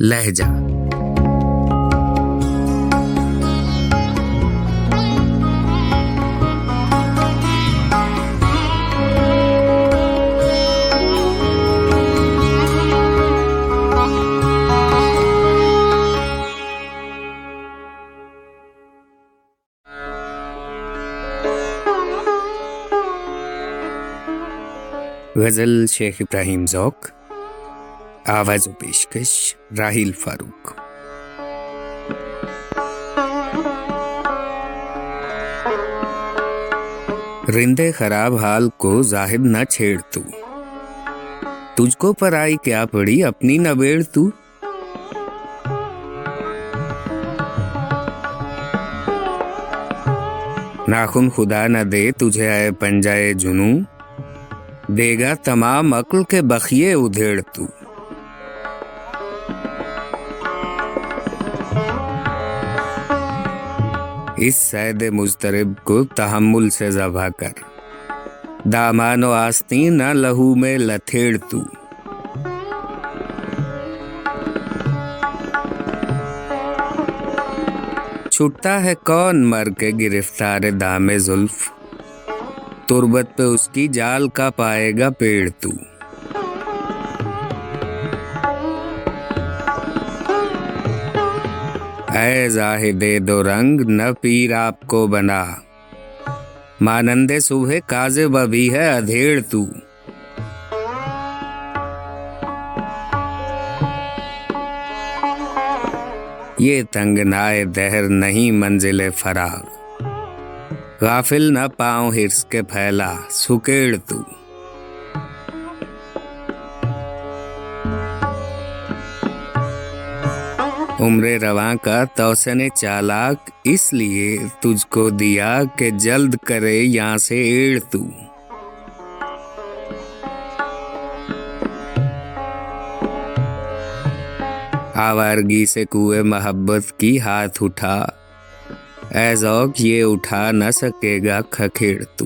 لہجہ۔ غزل شیخ ابراہیم ذوق آواز و پیشکش راہیل فاروق۔ رندے خراب حال کو ظاہر نہ چھیڑ تو۔ تجھ کو پر آئی کیا پڑی اپنی نہ بیڑ تو۔ ناخن خدا نہ دے تجھے آئے پنجائے جنوں۔ دے گا تمام عقل کے بخیے ادھیڑ تو۔ اس سید مضطرب کو تحمل سے ذبح کر۔ دامان و آستین نہ لہو میں لتھیڑ تو۔ چھٹتا ہے کون مر کے گرفتار دام زلف؟ تربت پہ اس کی جال کا پائے گا پیڑ تو۔ اے زاہد دو رنگ، نہ پیر آپ کو بنا۔ مانند صبح کاذب ابھی ہے، ادھیڑ تو۔ یہ تنگ نائے دہر نہیں منزل فراغ۔ غافل نہ پاؤں ہرس کے پھیلا، سکیڑ تو۔ عمر رواں کا توسن چالاک اس لیے تجھ کو دیا کہ جلد کرے یہاں سے ایڑ تو۔ آوارگی سے کوئے محبت کی ہاتھ اٹھا۔ اے ذوق، یہ اٹھا نہ سکے گا کھکھیڑ تو۔